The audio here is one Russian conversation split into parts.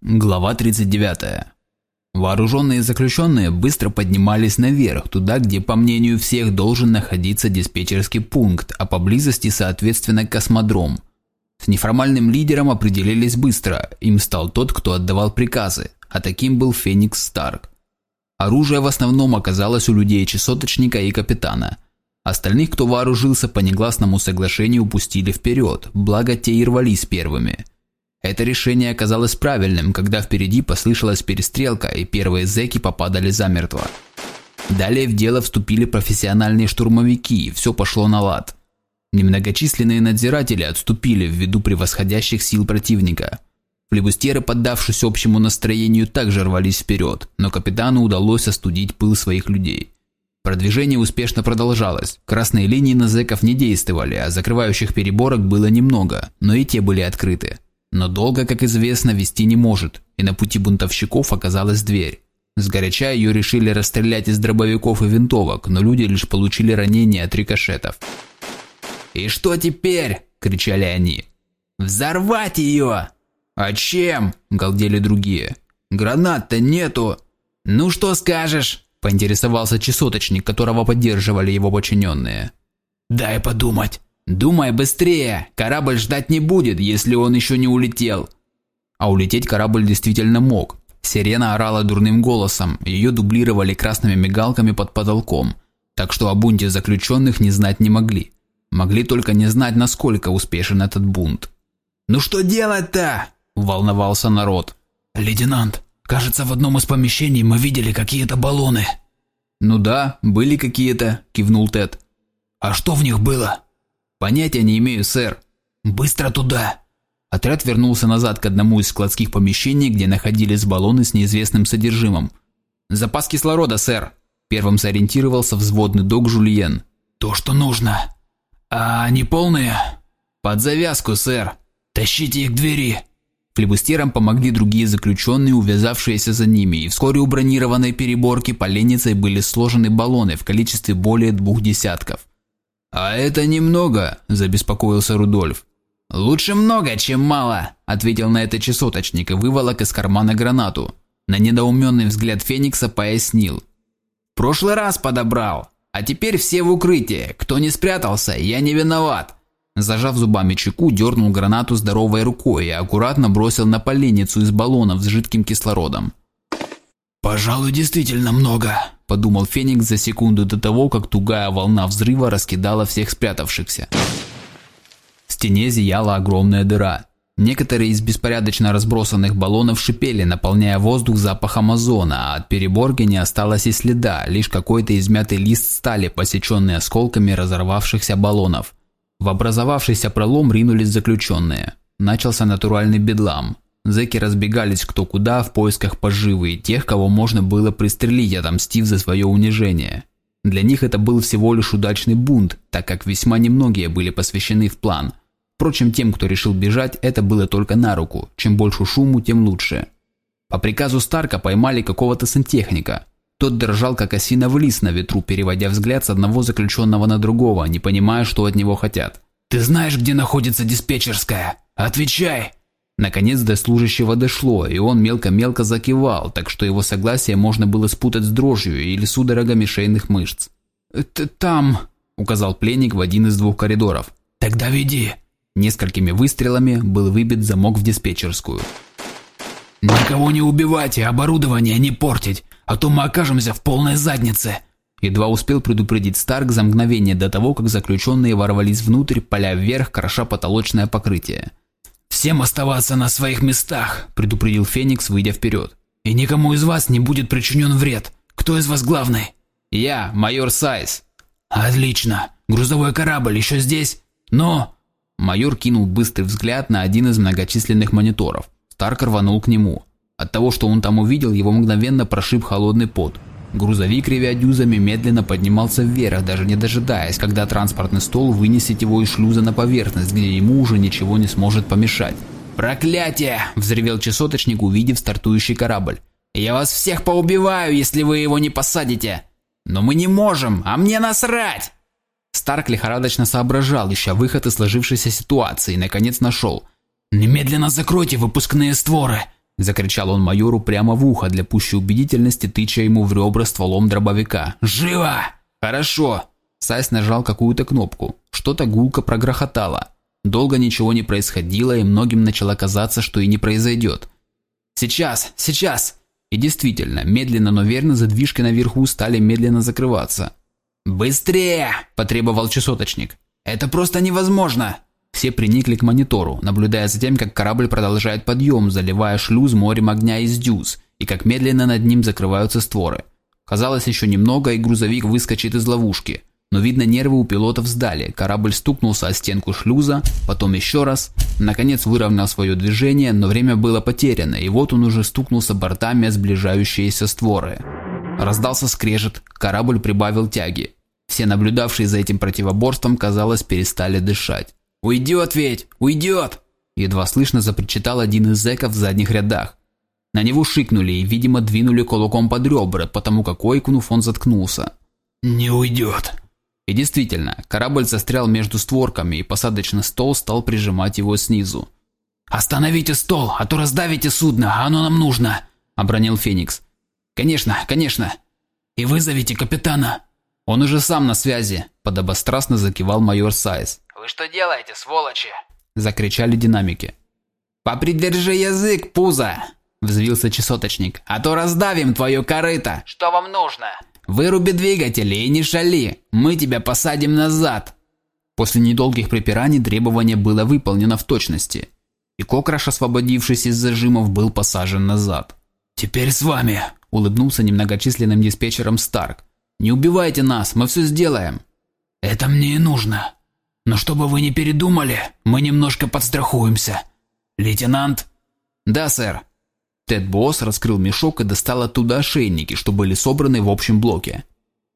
Глава 39. Вооруженные заключенные быстро поднимались наверх, туда, где, по мнению всех, должен находиться диспетчерский пункт, а поблизости, соответственно, космодром. С неформальным лидером определились быстро, им стал тот, кто отдавал приказы, а таким был Феникс Старк. Оружие в основном оказалось у людей часоточника и капитана. Остальных, кто вооружился по негласному соглашению, упустили вперед, благо те и рвались первыми – это решение оказалось правильным, когда впереди послышалась перестрелка, и первые зэки попадали замертво. Далее в дело вступили профессиональные штурмовики, и все пошло на лад. Немногочисленные надзиратели отступили ввиду превосходящих сил противника. Флебустеры, поддавшись общему настроению, также рвались вперед, но капитану удалось остудить пыл своих людей. Продвижение успешно продолжалось. Красные линии на зэков не действовали, а закрывающих переборок было немного, но и те были открыты. Но долго, как известно, вести не может, и на пути бунтовщиков оказалась дверь. Сгоряча ее решили расстрелять из дробовиков и винтовок, но люди лишь получили ранения от рикошетов. «И что теперь?» – кричали они. «Взорвать ее!» «А чем?» – галдели другие. «Гранат-то нету!» «Ну что скажешь?» – поинтересовался часоточник, которого поддерживали его подчиненные. «Дай подумать!» «Думай быстрее! Корабль ждать не будет, если он еще не улетел!» А улететь корабль действительно мог. Сирена орала дурным голосом, ее дублировали красными мигалками под потолком, так что о бунте заключенных не знать не могли. Могли только не знать, насколько успешен этот бунт. «Ну что делать-то?» – волновался народ. «Лейтенант, кажется, в одном из помещений мы видели какие-то баллоны». «Ну да, были какие-то», – кивнул Тед. «А что в них было?» «Понятия не имею, сэр». «Быстро туда!» Отряд вернулся назад к одному из складских помещений, где находились баллоны с неизвестным содержимым. «Запас кислорода, сэр!» Первым сориентировался взводный док Жульен. «То, что нужно. А они полные?» «Под завязку, сэр!» «Тащите их к двери!» Флебустерам помогли другие заключенные, увязавшиеся за ними, и вскоре у бронированной переборки поленницей были сложены баллоны в количестве более двух десятков. «А это немного», – забеспокоился Рудольф. «Лучше много, чем мало», – ответил на это часоточник и выволок из кармана гранату. На недоуменный взгляд Феникса пояснил. «Прошлый раз подобрал, а теперь все в укрытии. Кто не спрятался, я не виноват». Зажав зубами чеку, дернул гранату здоровой рукой и аккуратно бросил на поленницу из баллонов с жидким кислородом. «Пожалуй, действительно много», – подумал Феникс за секунду до того, как тугая волна взрыва раскидала всех спрятавшихся. В стене зияла огромная дыра. Некоторые из беспорядочно разбросанных баллонов шипели, наполняя воздух запахом озона, а от переборки не осталось и следа, лишь какой-то измятый лист стали, посеченный осколками разорвавшихся баллонов. В образовавшийся пролом ринулись заключенные. Начался натуральный бедлам. Зэки разбегались кто куда в поисках поживы и тех, кого можно было пристрелить, отомстив за свое унижение. Для них это был всего лишь удачный бунт, так как весьма немногие были посвящены в план. Впрочем, тем, кто решил бежать, это было только на руку. Чем больше шуму, тем лучше. По приказу Старка поймали какого-то сантехника. Тот дрожал, как осиновый лист на ветру, переводя взгляд с одного заключенного на другого, не понимая, что от него хотят. «Ты знаешь, где находится диспетчерская? Отвечай!» Наконец до служащего дошло, и он мелко-мелко закивал, так что его согласие можно было спутать с дрожью или судорогами шейных мышц. «Там», – указал пленник в один из двух коридоров. «Тогда веди». Несколькими выстрелами был выбит замок в диспетчерскую. «Никого не убивать и оборудование не портить, а то мы окажемся в полной заднице», Едва успел предупредить Старк за мгновение до того, как заключенные ворвались внутрь, поля вверх, кроша потолочное покрытие. «Всем оставаться на своих местах», – предупредил Феникс, выйдя вперед. «И никому из вас не будет причинен вред. Кто из вас главный?» «Я, майор Сайс». «Отлично. Грузовой корабль еще здесь? Но...» Майор кинул быстрый взгляд на один из многочисленных мониторов. Старк рванул к нему. От того, что он там увидел, его мгновенно прошиб холодный пот. Грузовик, ревя дюзами, медленно поднимался вверх, даже не дожидаясь, когда транспортный стол вынесет его из шлюза на поверхность, где ему уже ничего не сможет помешать. «Проклятие!» – взревел часоточник, увидев стартующий корабль. «Я вас всех поубиваю, если вы его не посадите! Но мы не можем, а мне насрать!» Старк лихорадочно соображал, ища выход из сложившейся ситуации, и наконец нашел. «Немедленно закройте выпускные створы! Закричал он майору прямо в ухо для пущей убедительности, тыча ему в ребра стволом дробовика. «Живо!» «Хорошо!» Сайс нажал какую-то кнопку. Что-то гулко прогрохотало. Долго ничего не происходило, и многим начало казаться, что и не произойдет. «Сейчас! Сейчас!» И действительно, медленно, но верно задвижки наверху стали медленно закрываться. «Быстрее!» – потребовал часоточник. «Это просто невозможно!» Все приникли к монитору, наблюдая за тем, как корабль продолжает подъем, заливая шлюз морем огня из дюз, и как медленно над ним закрываются створы. Казалось, еще немного, и грузовик выскочит из ловушки. Но видно, нервы у пилотов сдали, корабль стукнулся о стенку шлюза, потом еще раз, наконец выровнял свое движение, но время было потеряно, и вот он уже стукнулся бортами о сближающиеся створы. Раздался скрежет, корабль прибавил тяги. Все наблюдавшие за этим противоборством, казалось, перестали дышать. «Уйдет ведь! Уйдет!» Едва слышно запричитал один из зэков в задних рядах. На него шикнули и, видимо, двинули кулаком под ребра, потому как ойкнув, он заткнулся. «Не уйдет!» И действительно, корабль застрял между створками, и посадочный стол стал прижимать его снизу. «Остановите стол, а то раздавите судно, а оно нам нужно!» – обронил Феникс. «Конечно, конечно!» «И вызовите капитана!» «Он уже сам на связи!» – подобострастно закивал майор Сайз. «Вы что делаете, сволочи?» – закричали динамики. «Попридержи язык, пузо!» – взвился часоточник. «А то раздавим твое корыто!» «Что вам нужно?» «Выруби двигатели и не шали! Мы тебя посадим назад!» После недолгих припираний требование было выполнено в точности, и Кокраш, освободившись из зажимов, был посажен назад. «Теперь с вами!» – улыбнулся немногочисленным диспетчером Старк. «Не убивайте нас, мы все сделаем!» «Это мне и нужно!» Но чтобы вы не передумали, мы немножко подстрахуемся. Лейтенант?» «Да, сэр». Тед Босс раскрыл мешок и достал оттуда ошейники, что были собраны в общем блоке.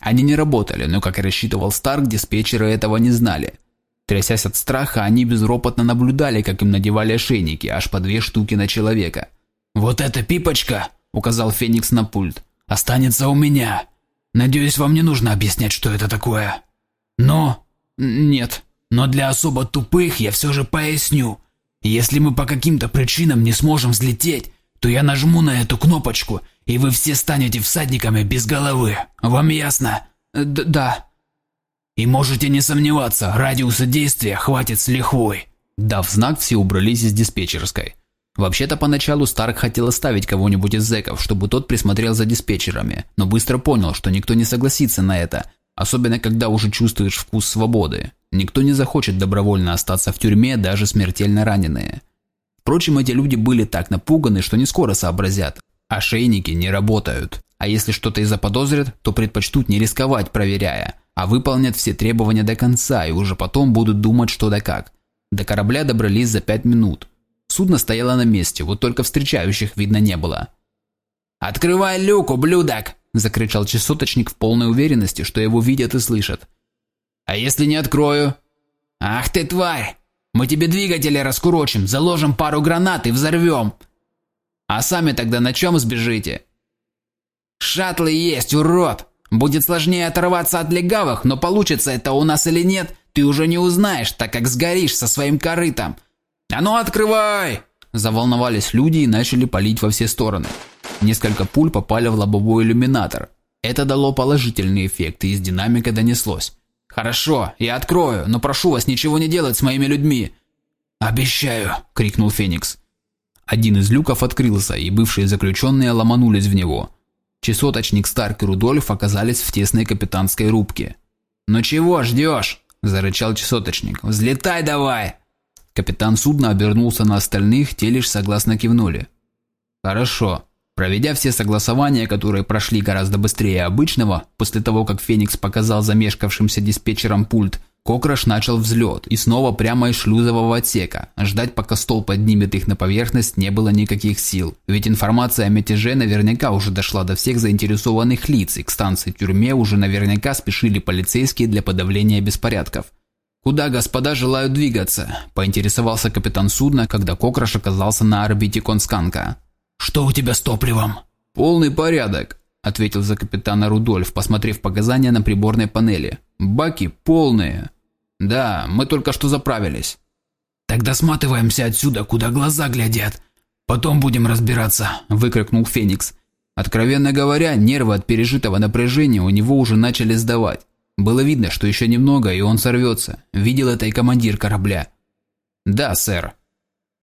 Они не работали, но, как и рассчитывал Старк, диспетчеры этого не знали. Трясясь от страха, они безропотно наблюдали, как им надевали ошейники, аж по две штуки на человека. «Вот эта пипочка», — указал Феникс на пульт, — «останется у меня. Надеюсь, вам не нужно объяснять, что это такое». «Но...» «Нет», но для особо тупых я все же поясню. Если мы по каким-то причинам не сможем взлететь, то я нажму на эту кнопочку, и вы все станете всадниками без головы. Вам ясно? Д да. И можете не сомневаться, радиуса действия хватит с лихвой. Дав знак, все убрались из диспетчерской. Вообще-то поначалу Старк хотел оставить кого-нибудь из зэков, чтобы тот присмотрел за диспетчерами, но быстро понял, что никто не согласится на это, особенно когда уже чувствуешь вкус свободы. Никто не захочет добровольно остаться в тюрьме, даже смертельно раненые. Впрочем, эти люди были так напуганы, что не скоро сообразят. Ошейники не работают. А если что-то и заподозрят, то предпочтут не рисковать, проверяя, а выполнят все требования до конца и уже потом будут думать, что да как. До корабля добрались за пять минут. Судно стояло на месте, вот только встречающих видно не было. «Открывай люк, ублюдок!» – закричал часоточник в полной уверенности, что его видят и слышат. А если не открою? Ах ты тварь! Мы тебе двигатели раскурочим, заложим пару гранат и взорвем. А сами тогда на чем сбежите? Шаттлы есть, урод! Будет сложнее оторваться от легавых, но получится это у нас или нет, ты уже не узнаешь, так как сгоришь со своим корытом. А ну открывай! Заволновались люди и начали палить во все стороны. Несколько пуль попали в лобовой иллюминатор. Это дало положительный эффект, и из динамика донеслось. «Хорошо, я открою, но прошу вас ничего не делать с моими людьми». «Обещаю!» – крикнул Феникс. Один из люков открылся, и бывшие заключенные ломанулись в него. Часоточник Старк и Рудольф оказались в тесной капитанской рубке. «Ну чего ждешь?» – зарычал часоточник. «Взлетай давай!» Капитан судна обернулся на остальных, те лишь согласно кивнули. «Хорошо. Проведя все согласования, которые прошли гораздо быстрее обычного, после того, как Феникс показал замешкавшимся диспетчерам пульт, Кокраш начал взлет, и снова прямо из шлюзового отсека. Ждать, пока стол поднимет их на поверхность, не было никаких сил. Ведь информация о мятеже наверняка уже дошла до всех заинтересованных лиц, и к станции-тюрьме уже наверняка спешили полицейские для подавления беспорядков. «Куда господа желают двигаться?» – поинтересовался капитан судна, когда Кокраш оказался на орбите Консканка. «Что у тебя с топливом?» «Полный порядок», – ответил за капитана Рудольф, посмотрев показания на приборной панели. «Баки полные». «Да, мы только что заправились». «Тогда сматываемся отсюда, куда глаза глядят. «Потом будем разбираться», – выкрикнул Феникс. Откровенно говоря, нервы от пережитого напряжения у него уже начали сдавать. Было видно, что еще немного, и он сорвется. Видел это и командир корабля. «Да, сэр»,